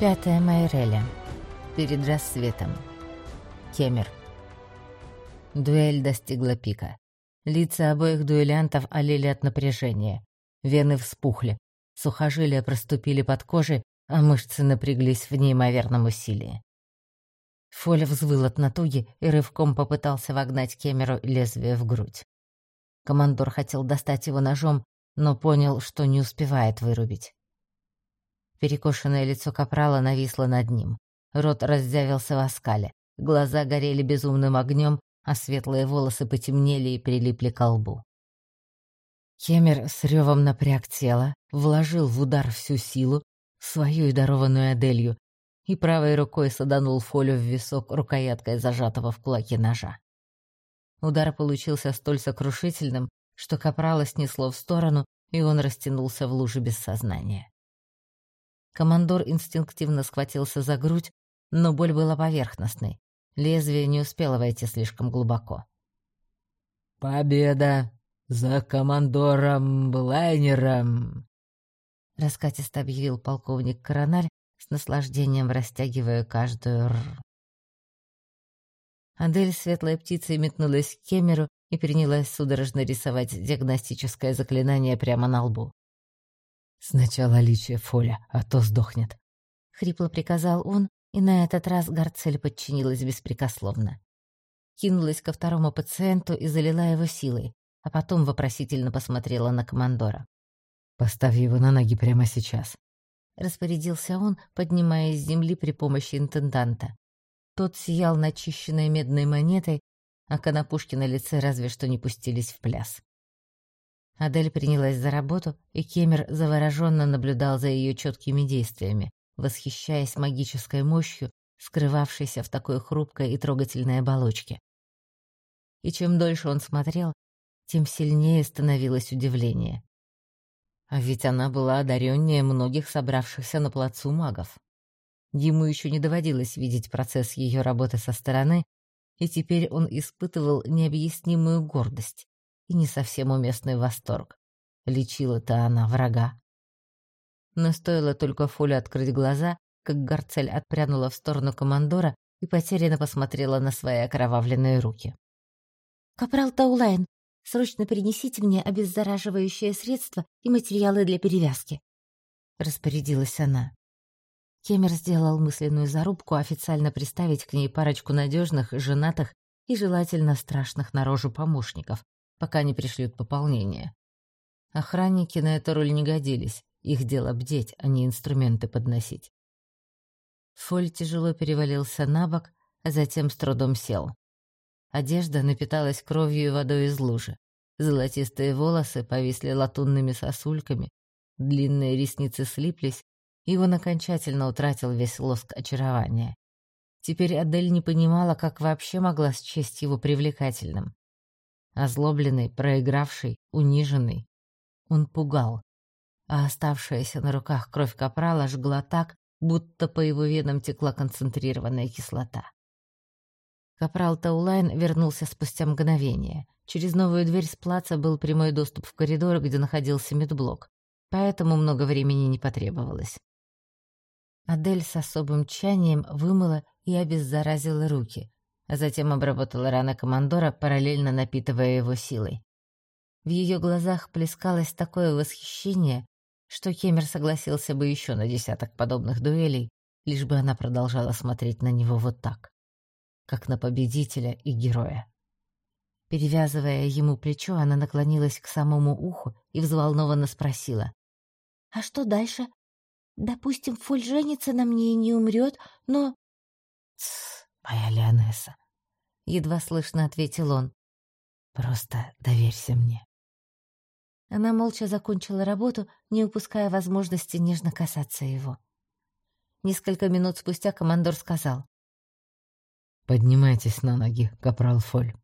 Пятая Майреля. Перед рассветом. Кемер. Дуэль достигла пика. Лица обоих дуэлянтов олели от напряжения. Вены вспухли, сухожилия проступили под кожей, а мышцы напряглись в неимоверном усилии. Фоля взвыл от натуги и рывком попытался вогнать Кемеру лезвие в грудь. Командор хотел достать его ножом, но понял, что не успевает вырубить. Перекошенное лицо капрала нависло над ним. Рот раздявился в оскале. Глаза горели безумным огнем, а светлые волосы потемнели и прилипли к лбу. Кемер с ревом напряг тело, вложил в удар всю силу, свою и дарованную Аделью, и правой рукой саданул Фолю в висок рукояткой зажатого в кулаке ножа. Удар получился столь сокрушительным, что капрала снесло в сторону, и он растянулся в луже без сознания. Командор инстинктивно схватился за грудь, но боль была поверхностной. Лезвие не успело войти слишком глубоко. «Победа за командором Блайнером!» Раскатисто объявил полковник Коронарь, с наслаждением растягивая каждую «р». Адель светлой птицей метнулась к Кемеру и принялась судорожно рисовать диагностическое заклинание прямо на лбу. «Сначала личие Фоля, а то сдохнет», — хрипло приказал он, и на этот раз Гарцель подчинилась беспрекословно. Кинулась ко второму пациенту и залила его силой, а потом вопросительно посмотрела на командора. «Поставь его на ноги прямо сейчас», — распорядился он, поднимаясь с земли при помощи интенданта. Тот сиял начищенной медной монетой, а конопушки на лице разве что не пустились в пляс. Адель принялась за работу, и Кемер завороженно наблюдал за ее четкими действиями, восхищаясь магической мощью, скрывавшейся в такой хрупкой и трогательной оболочке. И чем дольше он смотрел, тем сильнее становилось удивление. А ведь она была одареннее многих собравшихся на плацу магов. Ему еще не доводилось видеть процесс ее работы со стороны, и теперь он испытывал необъяснимую гордость и не совсем уместный восторг. Лечила-то она врага. Но стоило только Фоле открыть глаза, как Гарцель отпрянула в сторону командора и потерянно посмотрела на свои окровавленные руки. «Капрал Таулайн, срочно принесите мне обеззараживающее средство и материалы для перевязки», — распорядилась она. Кемер сделал мысленную зарубку официально приставить к ней парочку надежных, женатых и желательно страшных наружу помощников, пока не пришлют пополнение. Охранники на эту роль не годились, их дело бдеть, а не инструменты подносить. Фоль тяжело перевалился на бок, а затем с трудом сел. Одежда напиталась кровью и водой из лужи. Золотистые волосы повисли латунными сосульками, длинные ресницы слиплись, и он окончательно утратил весь лоск очарования. Теперь Адель не понимала, как вообще могла счесть его привлекательным. Озлобленный, проигравший, униженный. Он пугал. А оставшаяся на руках кровь капрала жгла так, будто по его венам текла концентрированная кислота. Капрал Таулайн вернулся спустя мгновение. Через новую дверь с плаца был прямой доступ в коридор, где находился медблок, поэтому много времени не потребовалось. Адель с особым тщанием вымыла и обеззаразила руки, затем обработала раны командора, параллельно напитывая его силой. В ее глазах плескалось такое восхищение, что Кемер согласился бы еще на десяток подобных дуэлей, лишь бы она продолжала смотреть на него вот так, как на победителя и героя. Перевязывая ему плечо, она наклонилась к самому уху и взволнованно спросила. «А что дальше? Допустим, Фоль женится на мне и не умрет, но...» «Тссс, моя Леонесса», — едва слышно ответил он. «Просто доверься мне». Она молча закончила работу, не упуская возможности нежно касаться его. Несколько минут спустя командор сказал. «Поднимайтесь на ноги, капрал Фоль.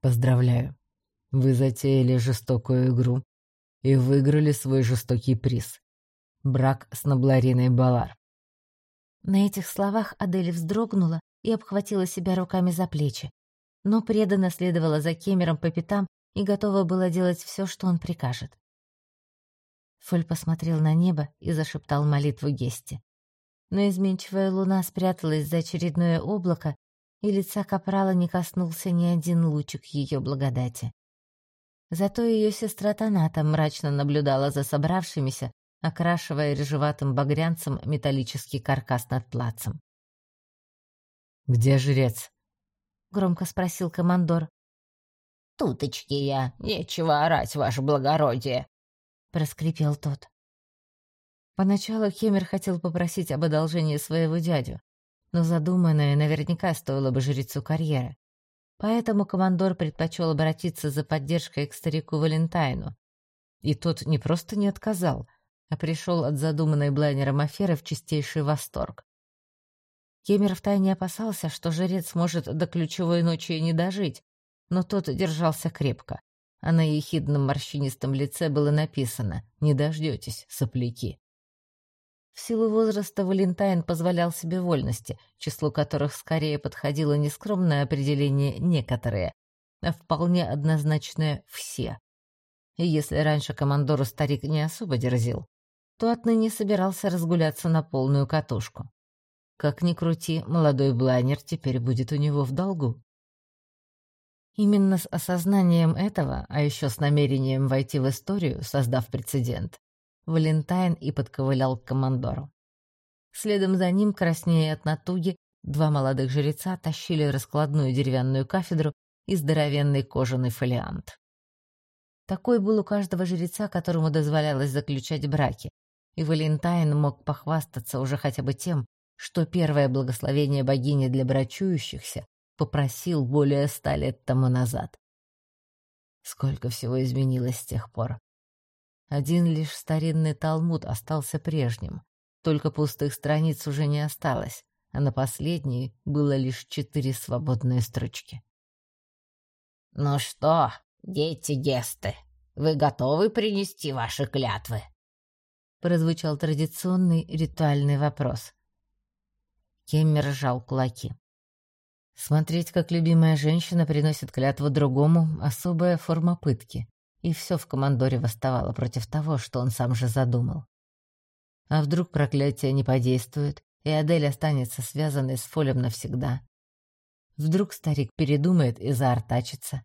Поздравляю. Вы затеяли жестокую игру и выиграли свой жестокий приз. Брак с Наблариной Балар. На этих словах Адель вздрогнула и обхватила себя руками за плечи, но преданно следовала за Кемером по пятам и готова была делать все, что он прикажет. Фоль посмотрел на небо и зашептал молитву Гесте. Но изменчивая луна спряталась за очередное облако, и лица капрала не коснулся ни один лучик ее благодати. Зато ее сестра Таната мрачно наблюдала за собравшимися, окрашивая рыжеватым багрянцем металлический каркас над плацем. «Где жрец?» — громко спросил командор. «Туточки я, нечего орать, ваше благородие!» — проскрипел тот. Поначалу Хемер хотел попросить об одолжении своего дядю, но задуманное наверняка стоило бы жрецу карьеры. Поэтому командор предпочел обратиться за поддержкой к старику Валентайну. И тот не просто не отказал, а пришел от задуманной блайнером аферы в чистейший восторг. Кемер втайне опасался, что жрец может до ключевой ночи и не дожить, но тот держался крепко, а на ехидном морщинистом лице было написано «Не дождетесь, сопляки». В силу возраста Валентайн позволял себе вольности, числу которых скорее подходило не скромное определение «некоторые», а вполне однозначное «все». И если раньше командору старик не особо дерзил, то отныне собирался разгуляться на полную катушку. Как ни крути, молодой блайнер теперь будет у него в долгу. Именно с осознанием этого, а еще с намерением войти в историю, создав прецедент, Валентайн и подковылял к командору. Следом за ним, краснея от натуги, два молодых жреца тащили раскладную деревянную кафедру и здоровенный кожаный фолиант. Такой был у каждого жреца, которому дозволялось заключать браки, и Валентайн мог похвастаться уже хотя бы тем, что первое благословение богини для брачующихся попросил более ста лет тому назад. Сколько всего изменилось с тех пор. Один лишь старинный талмуд остался прежним, только пустых страниц уже не осталось, а на последней было лишь четыре свободные строчки. «Ну что, дети Гесты, вы готовы принести ваши клятвы?» прозвучал традиционный ритуальный вопрос. Кеммер сжал кулаки. Смотреть, как любимая женщина приносит клятву другому — особая форма пытки, и все в командоре восставало против того, что он сам же задумал. А вдруг проклятие не подействует, и Адель останется связанной с Фолем навсегда? Вдруг старик передумает и заортачится?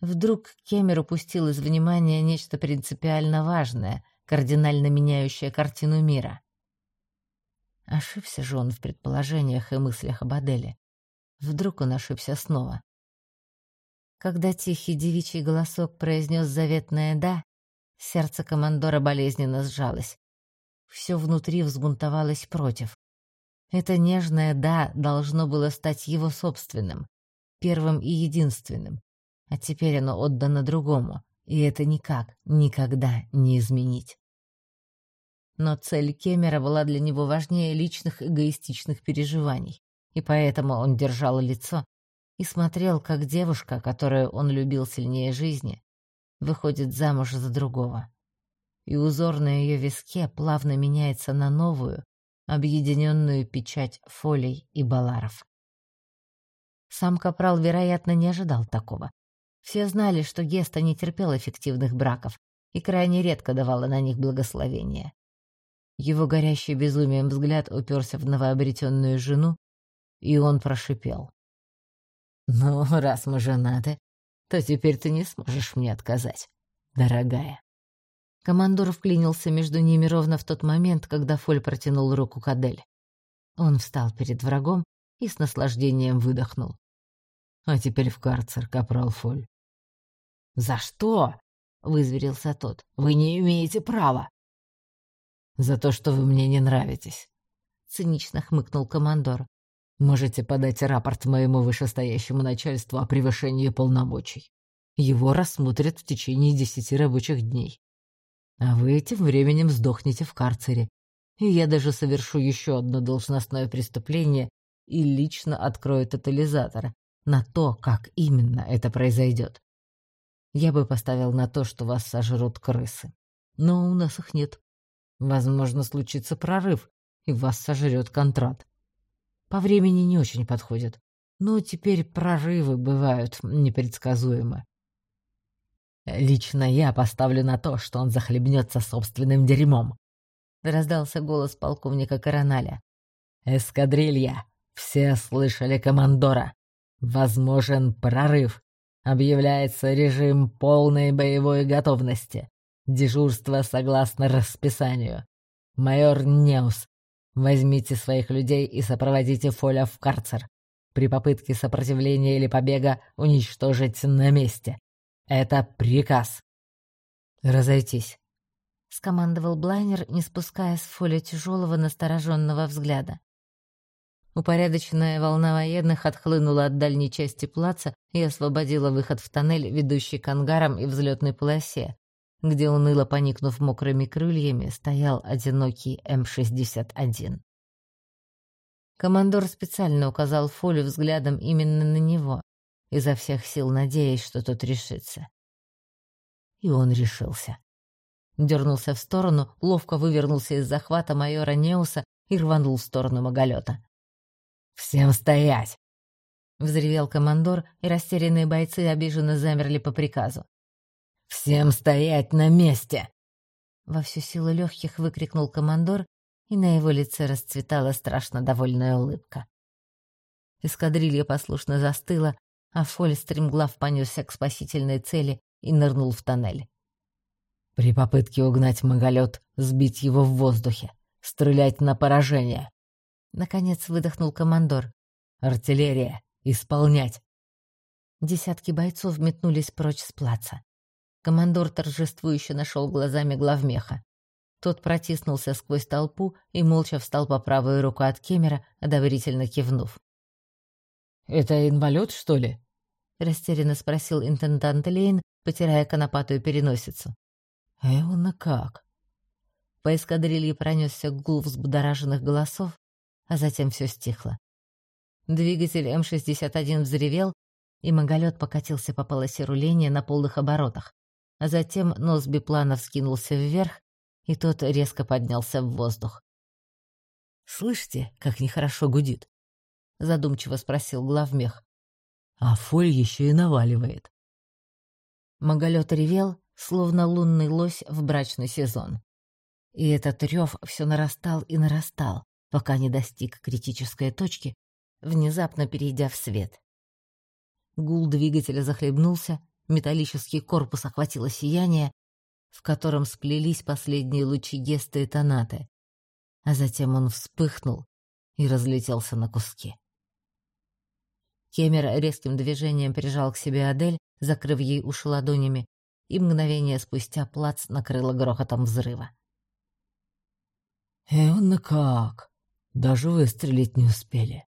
Вдруг Кемер упустил из внимания нечто принципиально важное — кардинально меняющая картину мира. Ошибся же он в предположениях и мыслях об Аделе. Вдруг он ошибся снова. Когда тихий девичий голосок произнес заветное «да», сердце командора болезненно сжалось. Все внутри взбунтовалось против. Это нежное «да» должно было стать его собственным, первым и единственным, а теперь оно отдано другому, и это никак, никогда не изменить. Но цель Кемера была для него важнее личных эгоистичных переживаний, и поэтому он держал лицо и смотрел, как девушка, которую он любил сильнее жизни, выходит замуж за другого. И узор на ее виске плавно меняется на новую, объединенную печать фолей и баларов. Сам Капрал, вероятно, не ожидал такого, все знали, что Геста не терпел эффективных браков и крайне редко давала на них благословение. Его горящий безумием взгляд уперся в новообретенную жену, и он прошипел. «Ну, раз мы женаты, то теперь ты не сможешь мне отказать, дорогая». Командор вклинился между ними ровно в тот момент, когда Фоль протянул руку к Адель. Он встал перед врагом и с наслаждением выдохнул. «А теперь в карцер, капрал Фоль. «За что?» — вызверился тот. «Вы не имеете права!» «За то, что вы мне не нравитесь», — цинично хмыкнул командор. «Можете подать рапорт моему вышестоящему начальству о превышении полномочий. Его рассмотрят в течение десяти рабочих дней. А вы этим временем сдохнете в карцере. И я даже совершу еще одно должностное преступление и лично открою тотализатор на то, как именно это произойдет. Я бы поставил на то, что вас сожрут крысы. Но у нас их нет. Возможно, случится прорыв, и вас сожрет контрат. По времени не очень подходит. Но теперь прорывы бывают непредсказуемы. Лично я поставлю на то, что он захлебнется собственным дерьмом. Раздался голос полковника Короналя. «Эскадрилья! Все слышали командора! Возможен прорыв! Объявляется режим полной боевой готовности! Дежурство согласно расписанию! Майор Неус, возьмите своих людей и сопроводите Фоля в карцер! При попытке сопротивления или побега уничтожить на месте! Это приказ!» «Разойтись!» — скомандовал Блайнер, не спуская с Фоля тяжелого настороженного взгляда. Упорядоченная волна военных отхлынула от дальней части плаца и освободила выход в тоннель, ведущий к ангарам и взлетной полосе, где, уныло поникнув мокрыми крыльями, стоял одинокий М-61. Командор специально указал Фолю взглядом именно на него, изо всех сил надеясь, что тот решится. И он решился дернулся в сторону, ловко вывернулся из захвата майора Неуса и рванул в сторону Маголета. «Всем стоять!» — взревел командор, и растерянные бойцы обиженно замерли по приказу. «Всем стоять на месте!» Во всю силу легких выкрикнул командор, и на его лице расцветала страшно довольная улыбка. Эскадрилья послушно застыла, а Фоль стремглав понесся к спасительной цели и нырнул в тоннель. При попытке угнать маголет, сбить его в воздухе, стрелять на поражение. Наконец выдохнул командор. Артиллерия, исполнять. Десятки бойцов метнулись прочь с плаца. Командор торжествующе нашел глазами главмеха. Тот протиснулся сквозь толпу и молча встал по правую руку от Кемера, одобрительно кивнув. «Это инвалид, что ли?» — растерянно спросил интендант Лейн, потирая конопатую переносицу. «Эвна как?» По эскадрилье пронесся гул взбудораженных голосов, а затем все стихло. Двигатель М-61 взревел, и маголет покатился по полосе руления на полных оборотах, а затем нос биплана вскинулся вверх, и тот резко поднялся в воздух. «Слышите, как нехорошо гудит?» — задумчиво спросил главмех. «А фоль еще и наваливает». Маголет ревел, словно лунный лось в брачный сезон. И этот рев все нарастал и нарастал, пока не достиг критической точки, внезапно перейдя в свет. Гул двигателя захлебнулся, металлический корпус охватило сияние, в котором сплелись последние лучи геста и тонаты, а затем он вспыхнул и разлетелся на куски. Кемер резким движением прижал к себе Адель, закрыв ей уши ладонями, и мгновение спустя плац накрыло грохотом взрыва. «Эвна как? Даже выстрелить не успели!»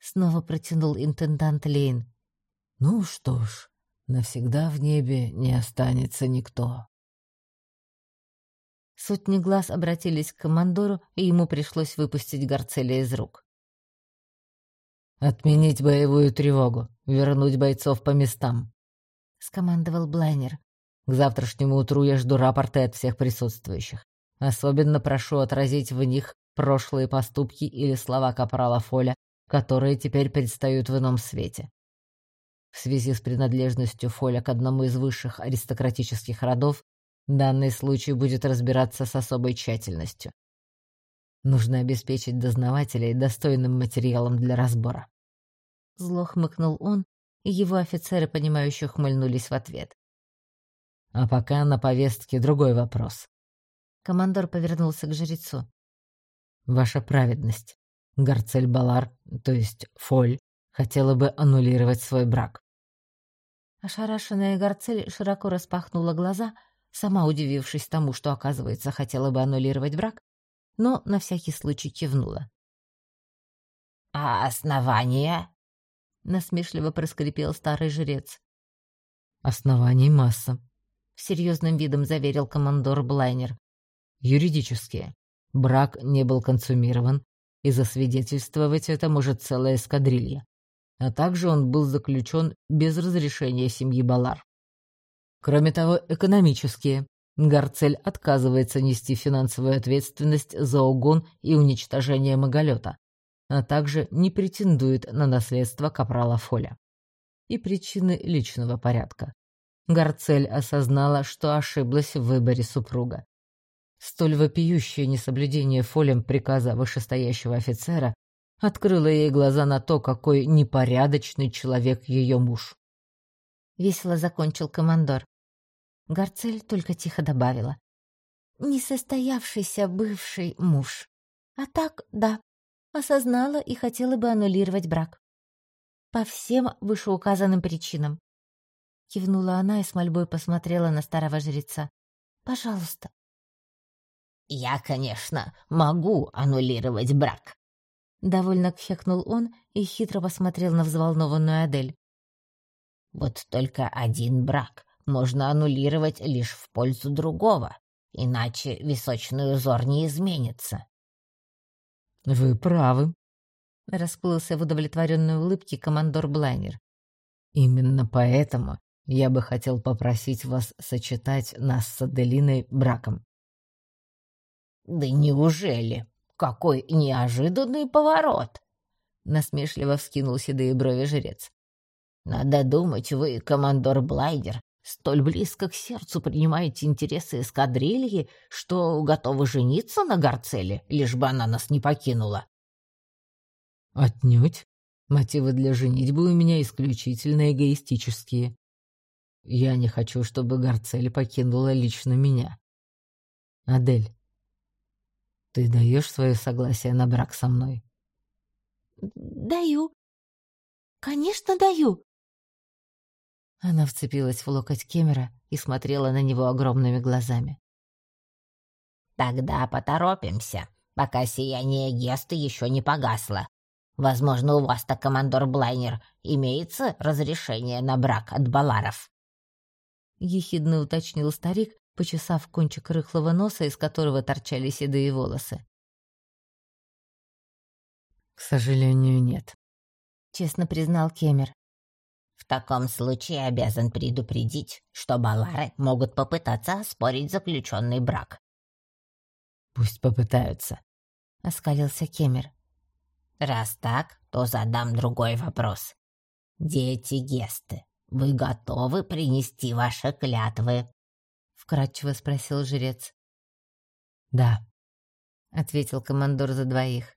Снова протянул интендант Лейн. «Ну что ж, навсегда в небе не останется никто». Сотни глаз обратились к командору, и ему пришлось выпустить Гарцеля из рук. «Отменить боевую тревогу, вернуть бойцов по местам», — скомандовал Блайнер. К завтрашнему утру я жду рапорты от всех присутствующих. Особенно прошу отразить в них прошлые поступки или слова капрала Фоля, которые теперь предстают в ином свете. В связи с принадлежностью Фоля к одному из высших аристократических родов, данный случай будет разбираться с особой тщательностью. Нужно обеспечить дознавателей достойным материалом для разбора. Зло хмыкнул он, и его офицеры, понимающие, хмыльнулись в ответ. А пока на повестке другой вопрос. Командор повернулся к жрецу. Ваша праведность. Гарцель Балар, то есть Фоль, хотела бы аннулировать свой брак. Ошарашенная Гарцель широко распахнула глаза, сама удивившись тому, что, оказывается, хотела бы аннулировать брак, но на всякий случай кивнула. «А основания?» — насмешливо проскрипел старый жрец. «Оснований масса», серьезным видом заверил командор Блайнер. Юридические. Брак не был консумирован, и засвидетельствовать это может целая эскадрилья. А также он был заключен без разрешения семьи Балар. Кроме того, экономические. Гарцель отказывается нести финансовую ответственность за угон и уничтожение Маголета, а также не претендует на наследство капрала Фоля. И причины личного порядка. Гарцель осознала, что ошиблась в выборе супруга. Столь вопиющее несоблюдение Фолем приказа вышестоящего офицера открыло ей глаза на то, какой непорядочный человек ее муж. Весело закончил командор. Гарцель только тихо добавила. Несостоявшийся бывший муж. А так, да, осознала и хотела бы аннулировать брак. По всем вышеуказанным причинам. Кивнула она и с мольбой посмотрела на старого жреца. «Пожалуйста». «Я, конечно, могу аннулировать брак», — довольно кхекнул он и хитро посмотрел на взволнованную Адель. «Вот только один брак можно аннулировать лишь в пользу другого, иначе височный узор не изменится». «Вы правы», — расплылся в удовлетворенной улыбке командор Блайнер. «Именно поэтому я бы хотел попросить вас сочетать нас с Аделиной браком». «Да неужели? Какой неожиданный поворот!» Насмешливо вскинул седые брови жрец. «Надо думать, вы, командор Блайдер, столь близко к сердцу принимаете интересы эскадрильи, что готовы жениться на Гарцеле, лишь бы она нас не покинула». «Отнюдь. Мотивы для женитьбы у меня исключительно эгоистические. Я не хочу, чтобы Гарцель покинула лично меня. Адель, ты даешь свое согласие на брак со мной? Даю. Конечно, даю. Она вцепилась в локоть Кемера и смотрела на него огромными глазами. Тогда поторопимся, пока сияние Геста еще не погасло. Возможно, у вас-то, командор Блайнер, имеется разрешение на брак от Баларов. — ехидно уточнил старик, почесав кончик рыхлого носа, из которого торчали седые волосы. «К сожалению, нет», — честно признал Кемер. «В таком случае обязан предупредить, что Балары могут попытаться оспорить заключенный брак». «Пусть попытаются», — оскалился Кемер. «Раз так, то задам другой вопрос. Дети Гесты, вы готовы принести ваши клятвы?» Вкратчиво спросил жрец. «Да», — ответил командор за двоих.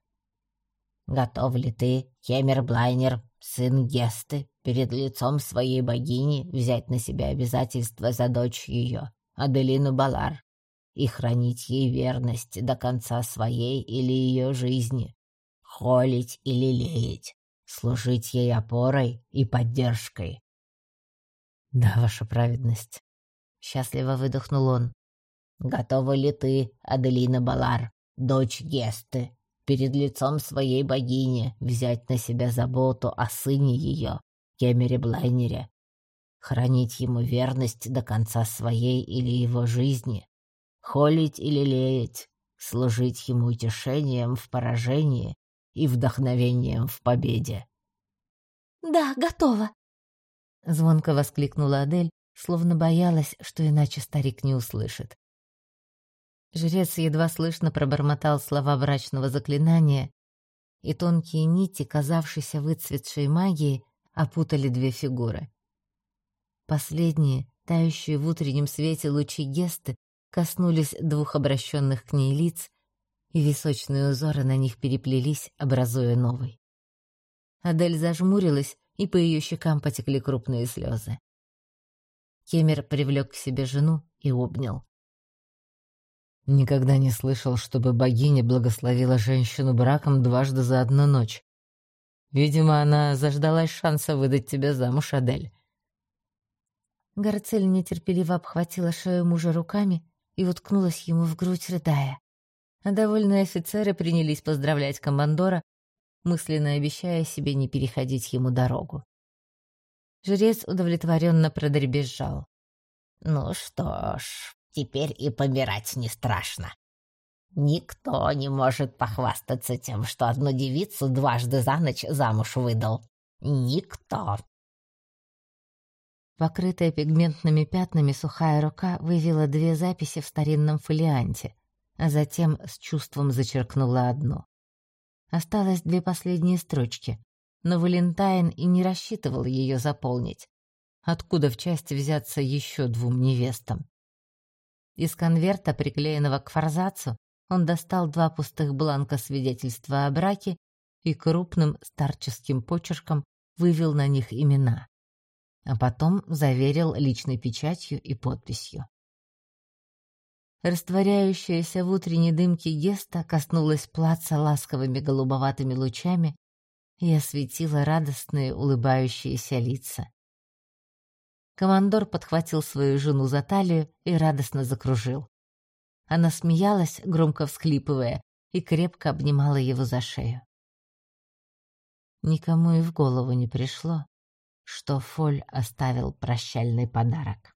«Готов ли ты, Хемер Блайнер, сын Гесты, перед лицом своей богини взять на себя обязательства за дочь ее, Аделину Балар, и хранить ей верность до конца своей или ее жизни, холить или лелеять, служить ей опорой и поддержкой?» «Да, ваша праведность», Счастливо выдохнул он. «Готова ли ты, Аделина Балар, дочь Гесты, перед лицом своей богини взять на себя заботу о сыне ее, Кемере Блайнере, хранить ему верность до конца своей или его жизни, холить или леять, служить ему утешением в поражении и вдохновением в победе?» «Да, готова!» Звонко воскликнула Адель, словно боялась, что иначе старик не услышит. Жрец едва слышно пробормотал слова брачного заклинания, и тонкие нити, казавшиеся выцветшей магией, опутали две фигуры. Последние, тающие в утреннем свете лучи Гесты, коснулись двух обращенных к ней лиц, и височные узоры на них переплелись, образуя новый. Адель зажмурилась, и по ее щекам потекли крупные слезы. Кемер привлек к себе жену и обнял. Никогда не слышал, чтобы богиня благословила женщину браком дважды за одну ночь. Видимо, она заждалась шанса выдать тебя замуж, Адель. Гарцель нетерпеливо обхватила шею мужа руками и уткнулась ему в грудь, рыдая. А довольные офицеры принялись поздравлять командора, мысленно обещая себе не переходить ему дорогу. Жрец удовлетворенно продребезжал. «Ну что ж, теперь и помирать не страшно. Никто не может похвастаться тем, что одну девицу дважды за ночь замуж выдал. Никто!» Покрытая пигментными пятнами сухая рука вывела две записи в старинном фолианте, а затем с чувством зачеркнула одну. Осталось две последние строчки, но Валентайн и не рассчитывал ее заполнить. Откуда в части взяться еще двум невестам? Из конверта, приклеенного к форзацу, он достал два пустых бланка свидетельства о браке и крупным старческим почерком вывел на них имена, а потом заверил личной печатью и подписью. Растворяющаяся в утренней дымке Геста коснулась плаца ласковыми голубоватыми лучами и осветила радостные улыбающиеся лица. Командор подхватил свою жену за талию и радостно закружил. Она смеялась, громко всхлипывая, и крепко обнимала его за шею. Никому и в голову не пришло, что Фоль оставил прощальный подарок.